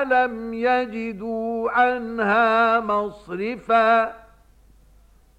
فَلَمْ يَجِدُوا عَنْهَا مَصْرِفًا